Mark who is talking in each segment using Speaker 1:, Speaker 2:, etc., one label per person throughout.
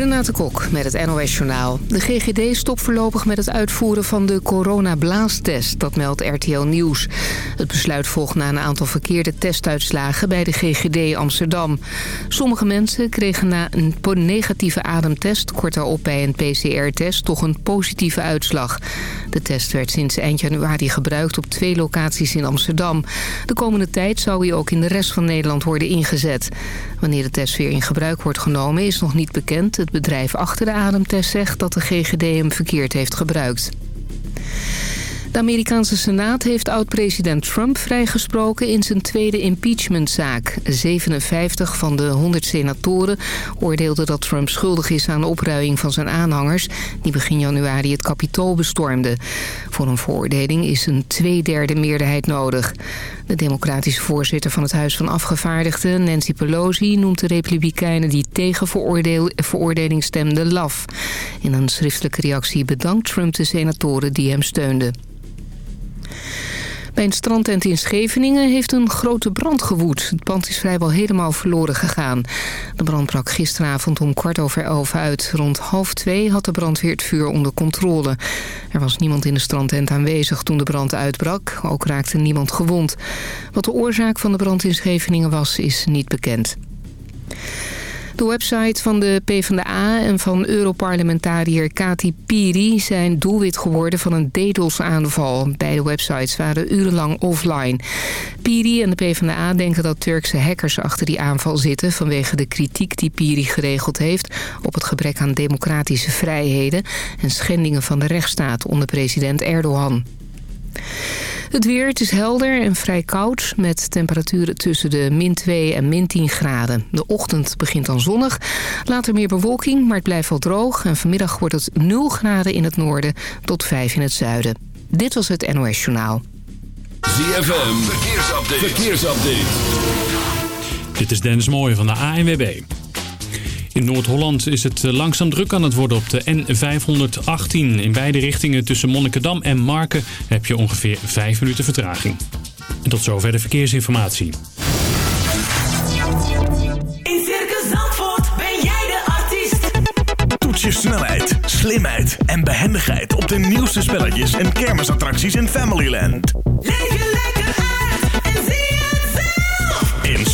Speaker 1: Renate Kok met het NOS Journaal. De GGD stopt voorlopig met het uitvoeren van de coronablaastest. Dat meldt RTL Nieuws. Het besluit volgt na een aantal verkeerde testuitslagen bij de GGD Amsterdam. Sommige mensen kregen na een negatieve ademtest... kort daarop bij een PCR-test toch een positieve uitslag. De test werd sinds eind januari gebruikt op twee locaties in Amsterdam. De komende tijd zou hij ook in de rest van Nederland worden ingezet. Wanneer de test weer in gebruik wordt genomen is nog niet bekend. Het bedrijf achter de ademtest zegt dat de GGD hem verkeerd heeft gebruikt. De Amerikaanse Senaat heeft oud-president Trump vrijgesproken in zijn tweede impeachmentzaak. 57 van de 100 senatoren oordeelden dat Trump schuldig is aan de opruiing van zijn aanhangers... die begin januari het kapitool bestormden. Voor een veroordeling is een tweederde meerderheid nodig. De democratische voorzitter van het Huis van Afgevaardigden, Nancy Pelosi... noemt de republikeinen die tegen veroordeling stemden laf. In een schriftelijke reactie bedankt Trump de senatoren die hem steunden. Bij een strandtent in Scheveningen heeft een grote brand gewoed. Het pand is vrijwel helemaal verloren gegaan. De brand brak gisteravond om kwart over elf uit. Rond half twee had de brandweer het vuur onder controle. Er was niemand in de strandtent aanwezig toen de brand uitbrak. Ook raakte niemand gewond. Wat de oorzaak van de brand in Scheveningen was, is niet bekend. De website van de PvdA en van Europarlementariër Kati Piri zijn doelwit geworden van een DDoS-aanval. Beide websites waren urenlang offline. Piri en de PvdA denken dat Turkse hackers achter die aanval zitten... vanwege de kritiek die Piri geregeld heeft op het gebrek aan democratische vrijheden... en schendingen van de rechtsstaat onder president Erdogan. Het weer, het is helder en vrij koud met temperaturen tussen de min 2 en min 10 graden. De ochtend begint dan zonnig, later meer bewolking, maar het blijft wel droog. En vanmiddag wordt het 0 graden in het noorden tot 5 in het zuiden. Dit was het NOS Journaal.
Speaker 2: ZFM, verkeersupdate. verkeersupdate.
Speaker 3: Dit is Dennis Mooij van de ANWB. In Noord-Holland is het eh, langzaam druk aan het worden op de N518. In beide richtingen tussen Monnikendam en Marken heb je ongeveer 5 minuten vertraging. En tot zover de verkeersinformatie.
Speaker 4: In Circus Zandvoort ben jij de artiest.
Speaker 5: Toets je snelheid, slimheid en behendigheid op de nieuwste spelletjes en kermisattracties in Familyland.
Speaker 4: Leef lekker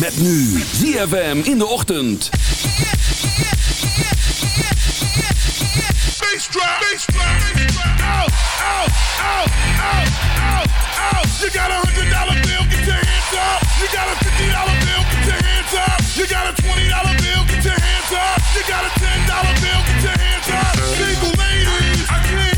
Speaker 2: Met nu ZFM in de ochtend.
Speaker 6: Bass drop, bass out, out, out, out, out. You got a hundred dollar bill, get your hands up. You got a fifty dollar bill, get your hands up. You got a twenty dollar bill, get your hands up. You got a ten dollar bill, get your hands up. Single ladies, I can't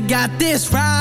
Speaker 7: got this right.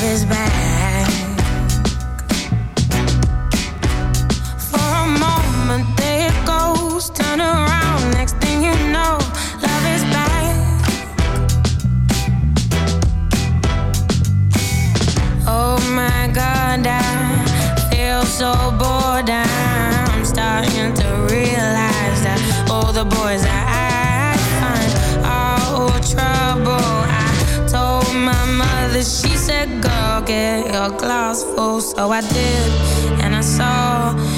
Speaker 8: love is
Speaker 9: bad. get your glass full. So I did, and I saw.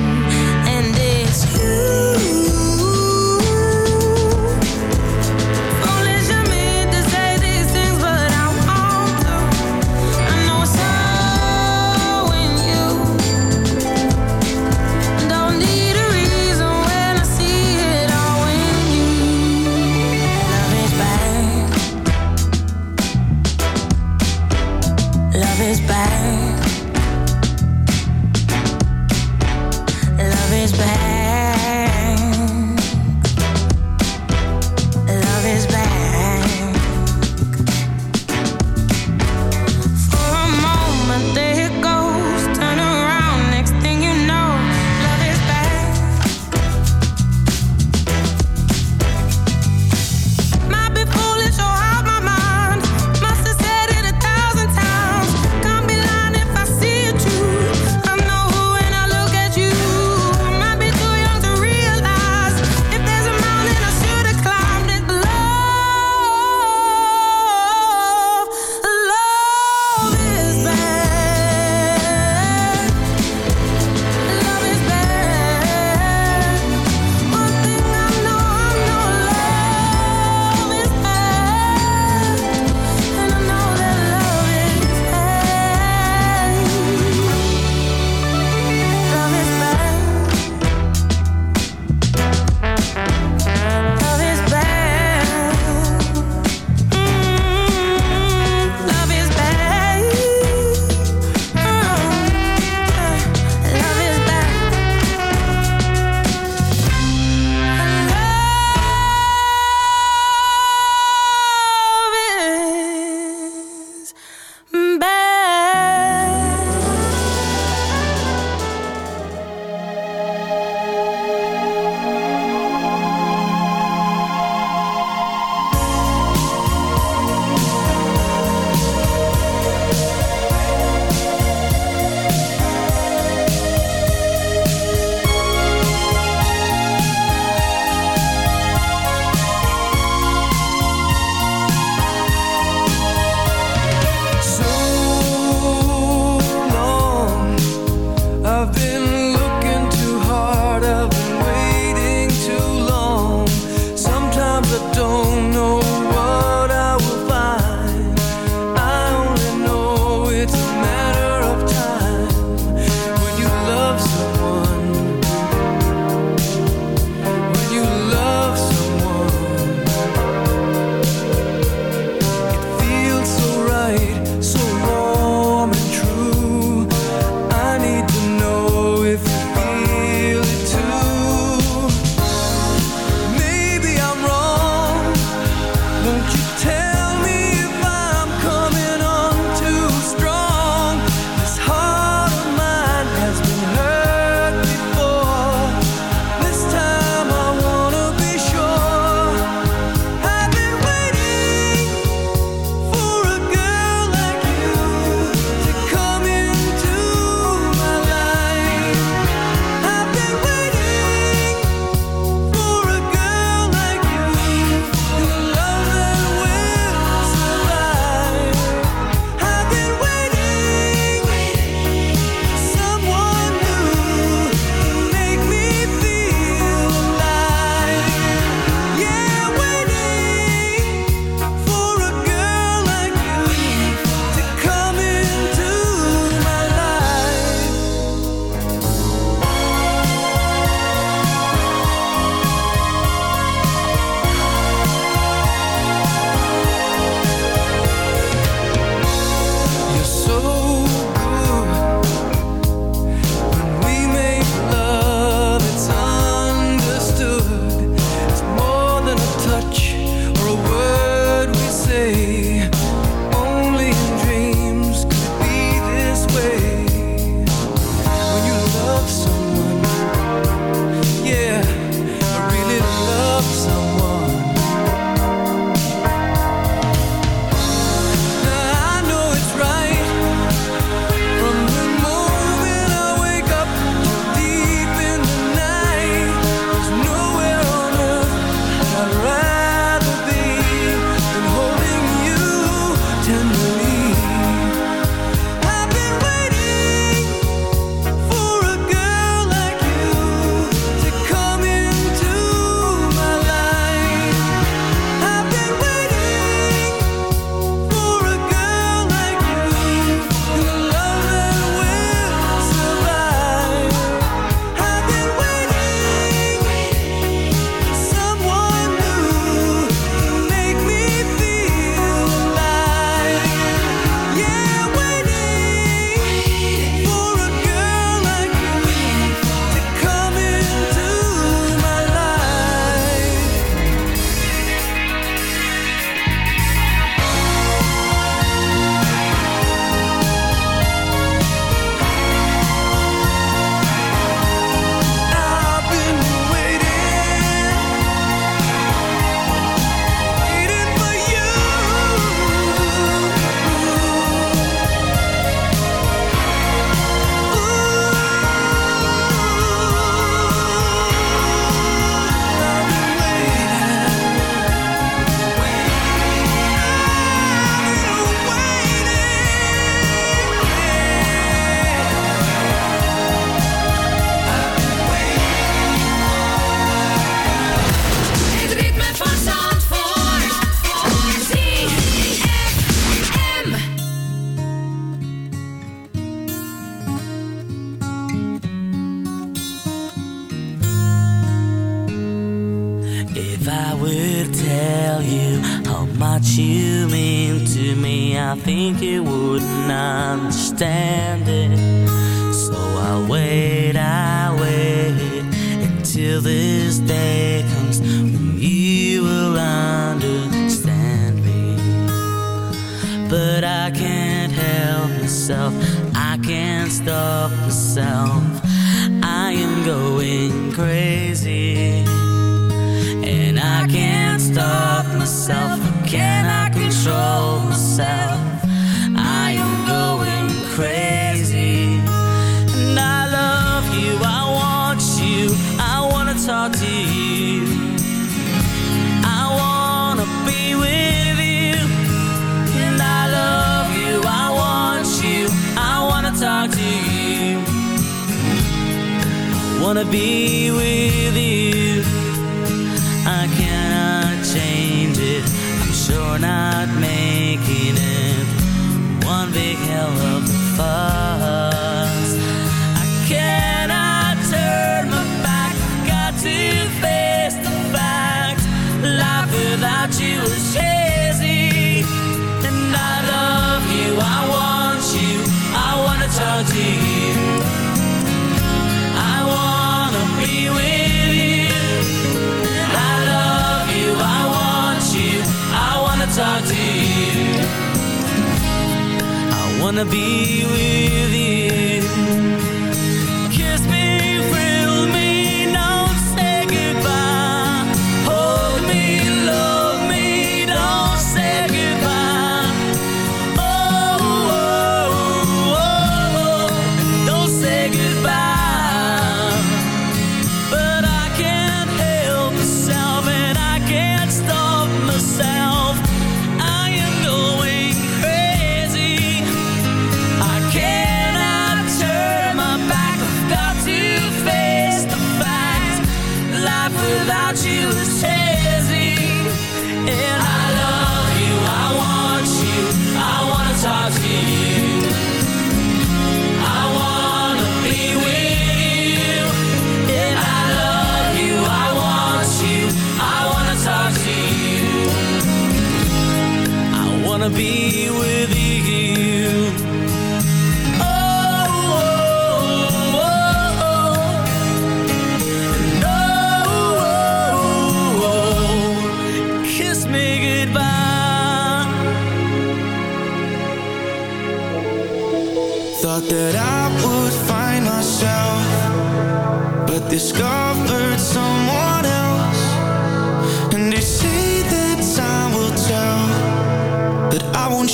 Speaker 10: wanna be with you.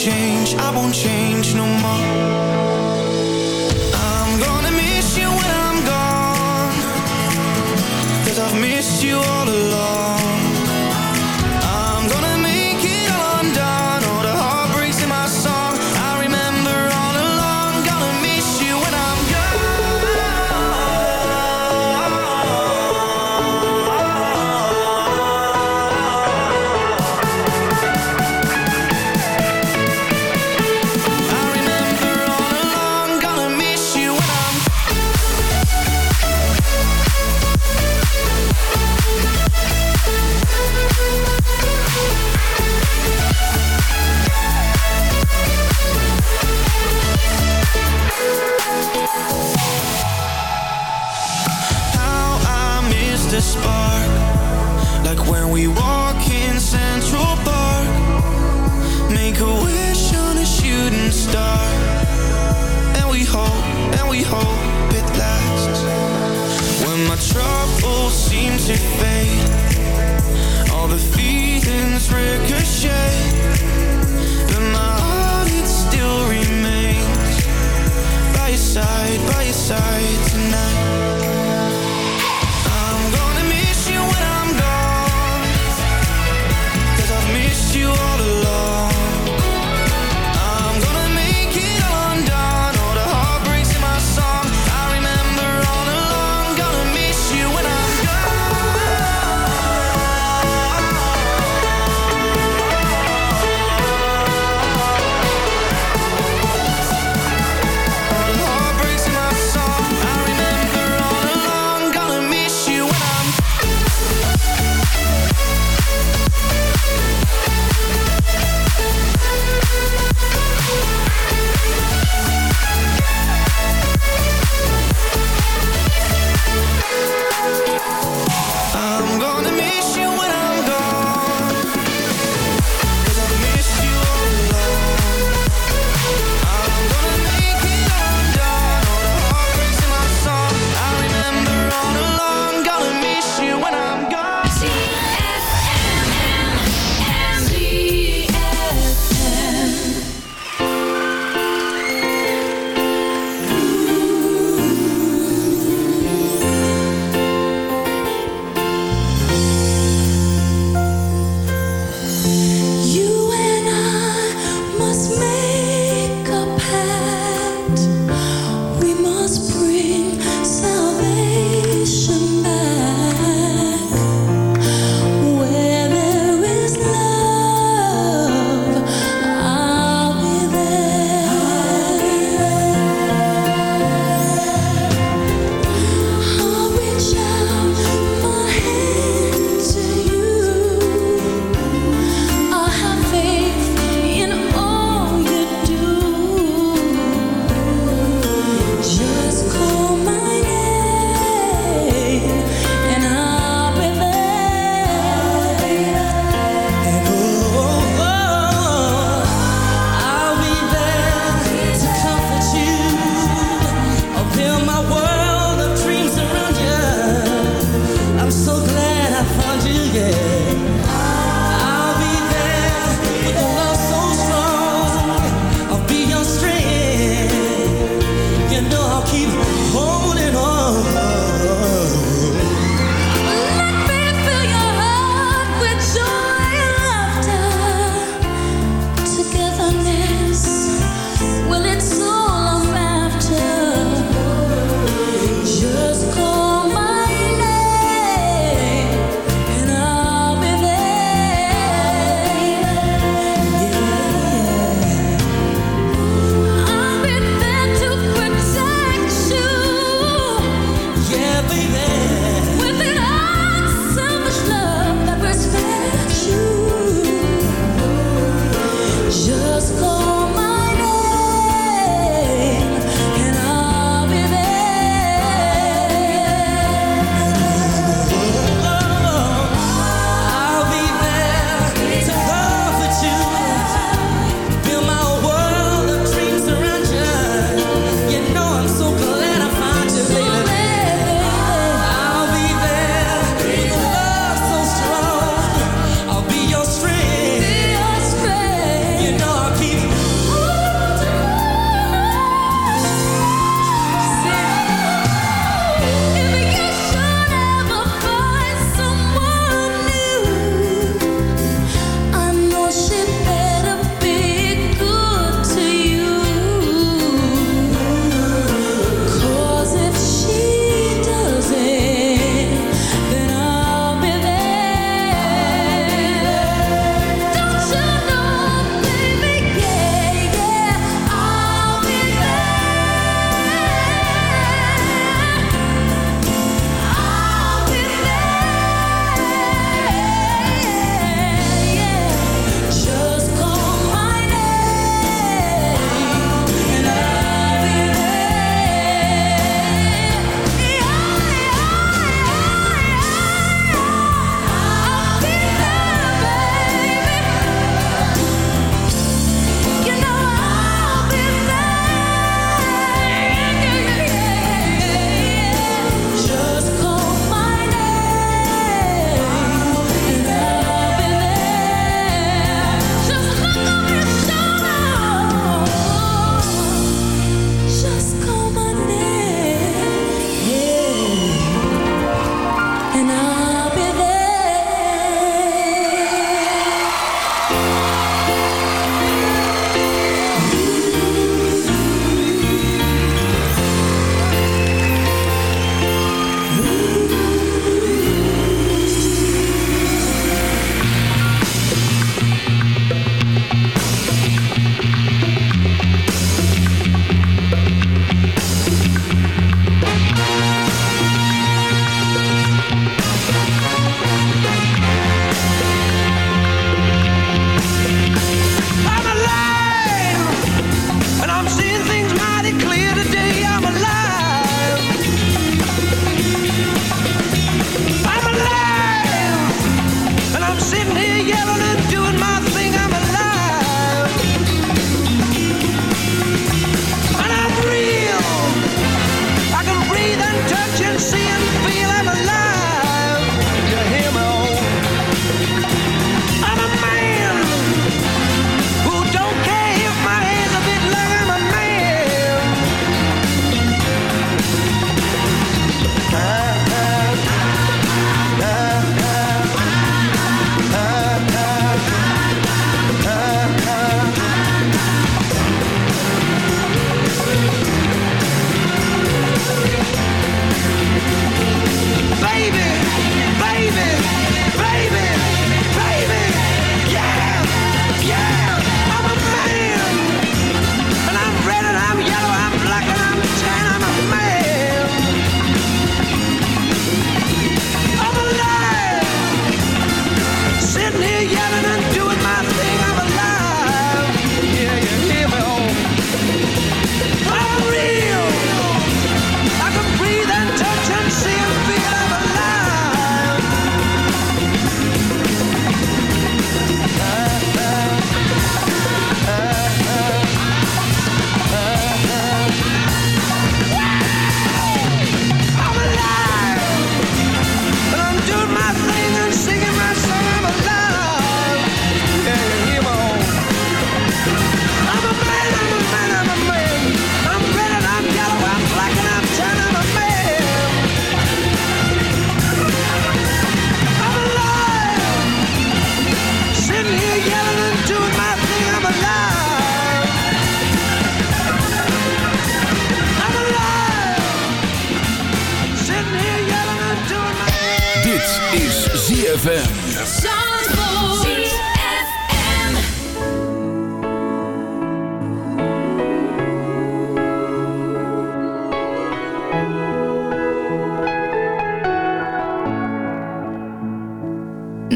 Speaker 10: change, I
Speaker 11: won't change no more.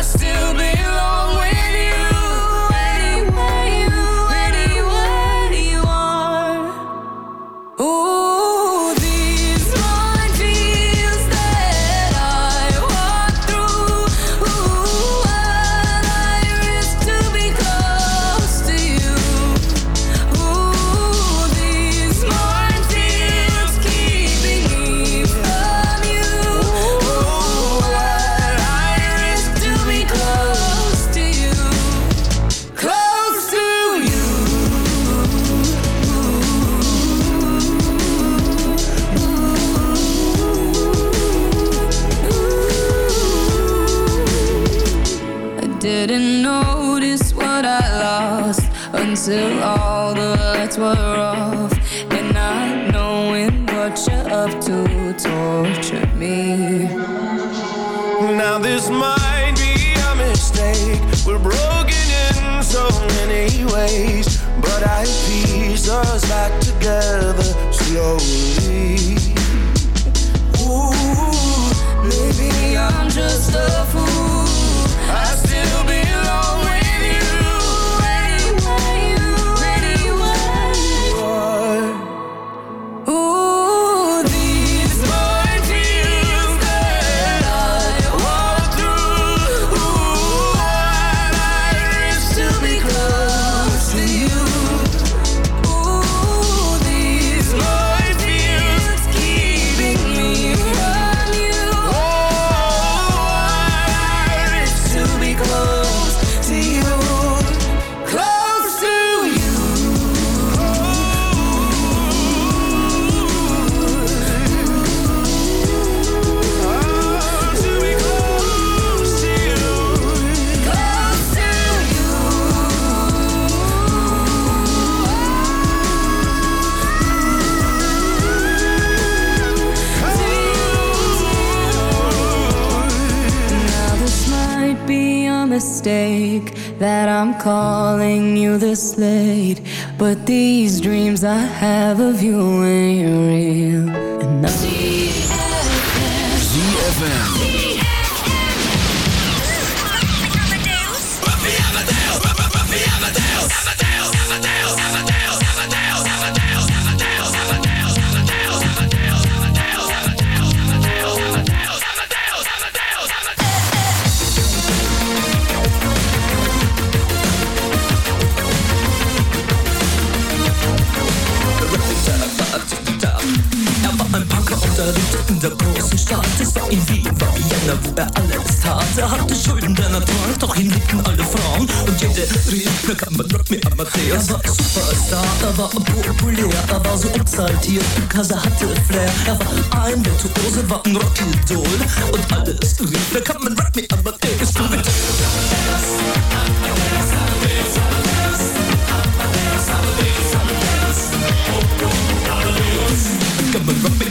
Speaker 12: I still belong road slate, but these dreams I have of you
Speaker 13: war populär, er war so exaltiert, er hatte Flair. Er war ein Virtuose, war ein Rockidol. Und alles rief, na kann man Rock me. Du bitte. Come on, rock me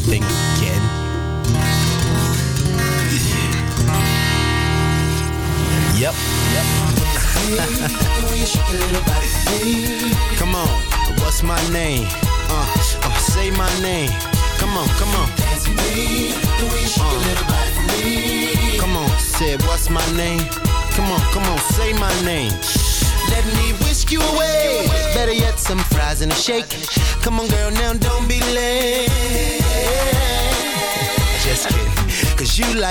Speaker 14: things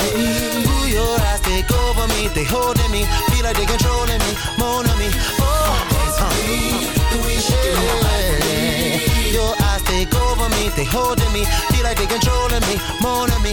Speaker 14: Ooh, your eyes take over me, they holding me, feel like they controlling me, more on me. Oh, yeah. Your eyes take over me, they holding me, feel like they controlling me, more on me.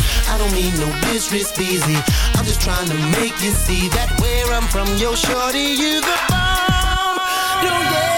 Speaker 14: Don't mean no disrespect, I'm just trying to make you see that where I'm from, yo, shorty, you the bomb. Don't get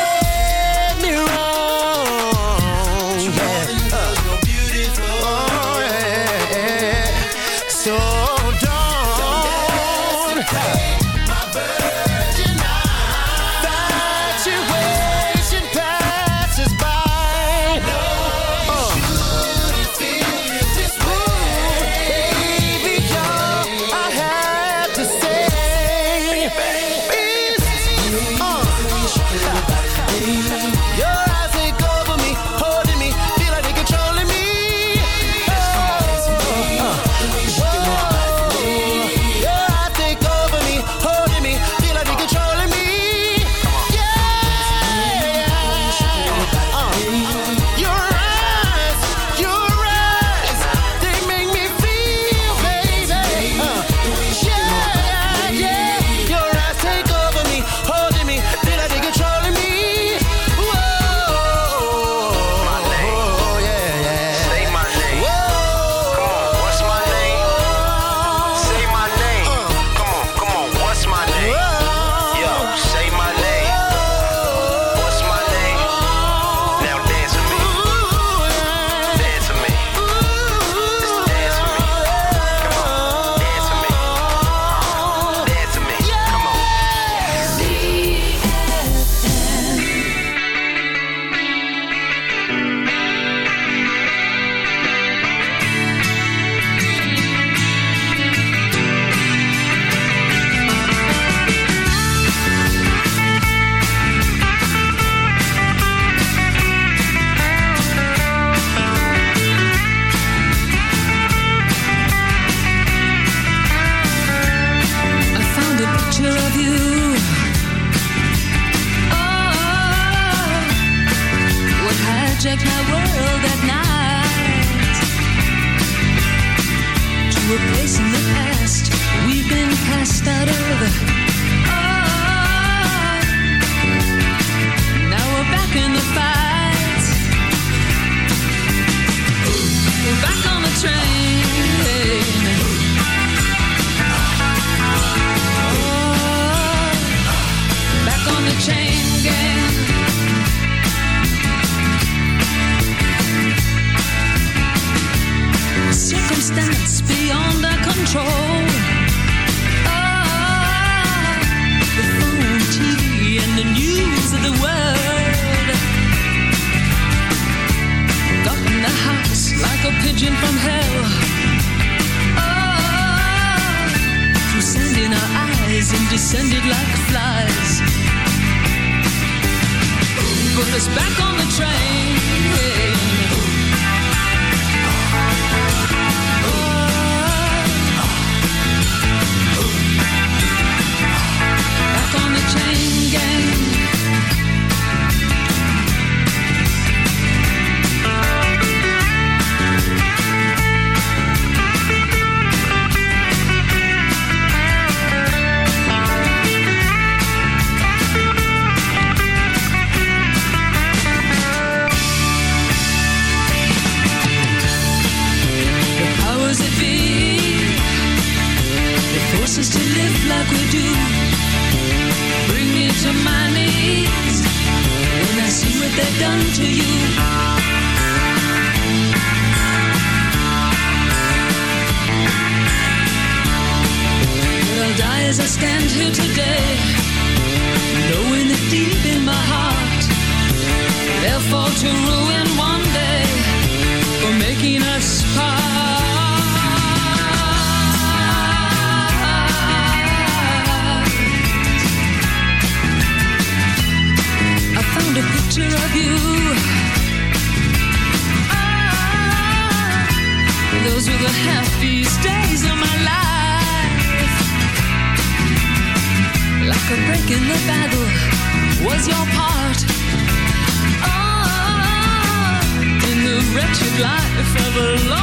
Speaker 12: for.